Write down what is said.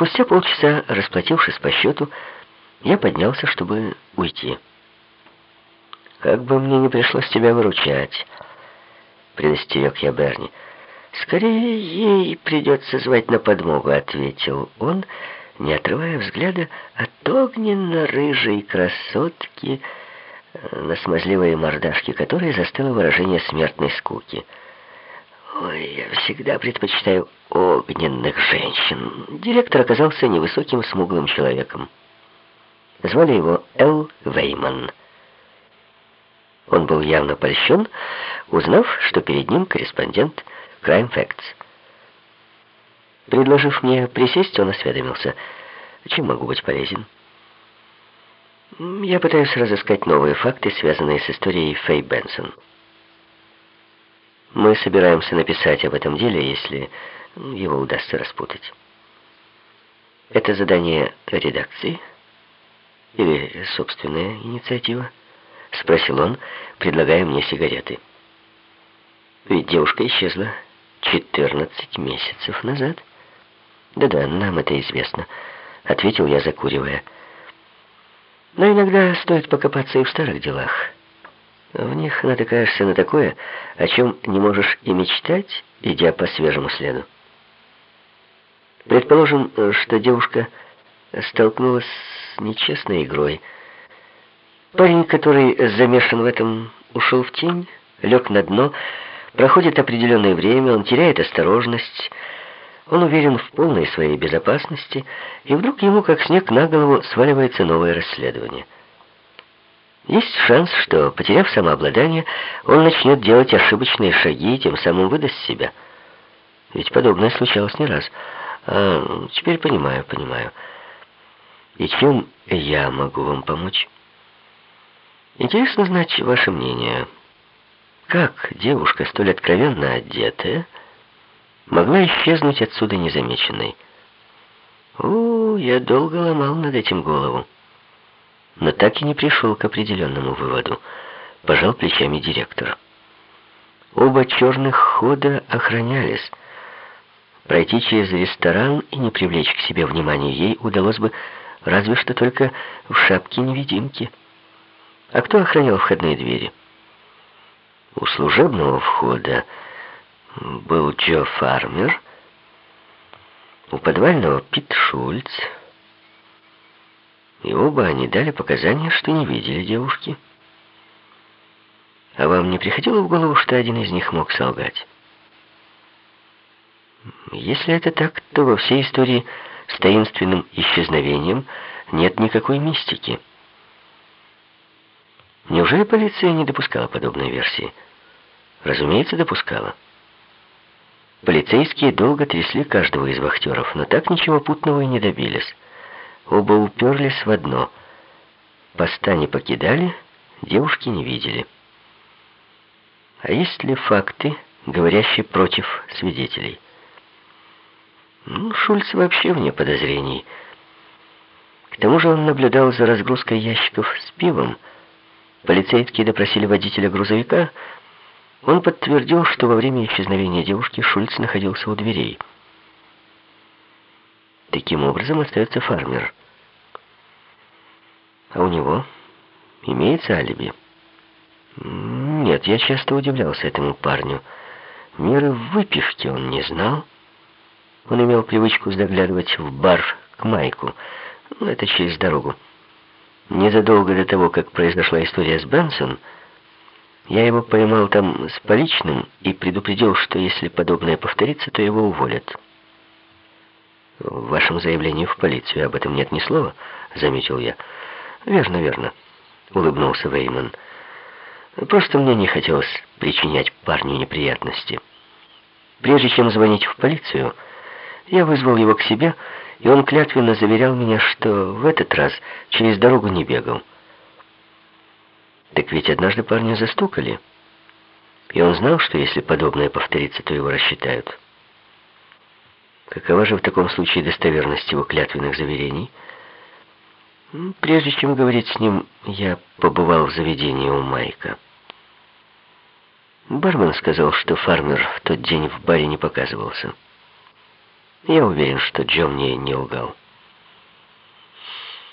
Спустя полчаса, расплатившись по счету, я поднялся, чтобы уйти. «Как бы мне не пришлось тебя выручать», — предостерег я Берни. «Скорее ей придется звать на подмогу», — ответил он, не отрывая взгляда от огненно-рыжей красотки, на смазливой мордашке которой застыло выражение смертной скуки. «Ой, я всегда предпочитаю огненных женщин». Директор оказался невысоким смуглым человеком. Звали его Эл Вейман. Он был явно польщен, узнав, что перед ним корреспондент Crime Facts. Предложив мне присесть, он осведомился, чем могу быть полезен. Я пытаюсь разыскать новые факты, связанные с историей Фэй Бенсон. Мы собираемся написать об этом деле, если его удастся распутать. Это задание редакции или собственная инициатива? Спросил он, предлагая мне сигареты. Ведь девушка исчезла 14 месяцев назад. Да-да, нам это известно, ответил я, закуривая. Но иногда стоит покопаться и в старых делах. В них натыкаешься на такое, о чем не можешь и мечтать, идя по свежему следу. Предположим, что девушка столкнулась с нечестной игрой. Парень, который замешан в этом, ушел в тень, лег на дно, проходит определенное время, он теряет осторожность, он уверен в полной своей безопасности, и вдруг ему, как снег на голову, сваливается новое расследование — есть шанс, что, потеряв самообладание, он начнет делать ошибочные шаги и тем самым выдаст себя. Ведь подобное случалось не раз. А, теперь понимаю, понимаю. И чем я могу вам помочь? Интересно знать ваше мнение. Как девушка, столь откровенно одетая, могла исчезнуть отсюда незамеченной? О, я долго ломал над этим голову но так и не пришел к определенному выводу. Пожал плечами директор. Оба черных хода охранялись. Пройти через ресторан и не привлечь к себе внимания ей удалось бы разве что только в шапке-невидимки. А кто охранял входные двери? У служебного входа был Джо Фармер, у подвального Пит Шульц, и оба они дали показания, что не видели девушки. А вам не приходило в голову, что один из них мог солгать? Если это так, то во всей истории с таинственным исчезновением нет никакой мистики. Неужели полиция не допускала подобной версии? Разумеется, допускала. Полицейские долго трясли каждого из вахтеров, но так ничего путного и не добились. Оба уперлись в одно. Поста не покидали, девушки не видели. А есть ли факты, говорящие против свидетелей? Ну, Шульц вообще вне подозрений. К тому же он наблюдал за разгрузкой ящиков с пивом. Полицейские допросили водителя грузовика. Он подтвердил, что во время исчезновения девушки Шульц находился у дверей. Таким образом остается фармер. А у него имеется алиби? Нет, я часто удивлялся этому парню. Меры выпивки он не знал. Он имел привычку заглядывать в бар к Майку. Ну, это через дорогу. Незадолго до того, как произошла история с Бенсон, я его поймал там с поличным и предупредил, что если подобное повторится, то его уволят. В вашем заявлении в полицию об этом нет ни слова, заметил я. «Верно, верно», — улыбнулся Вейман. «Просто мне не хотелось причинять парню неприятности. Прежде чем звонить в полицию, я вызвал его к себе, и он клятвенно заверял меня, что в этот раз через дорогу не бегал. Так ведь однажды парня застукали, и он знал, что если подобное повторится, то его рассчитают. Какова же в таком случае достоверность его клятвенных заверений?» Прежде чем говорить с ним, я побывал в заведении у Майка. Бармен сказал, что фармер в тот день в баре не показывался. Я уверен, что Джо мне не лгал.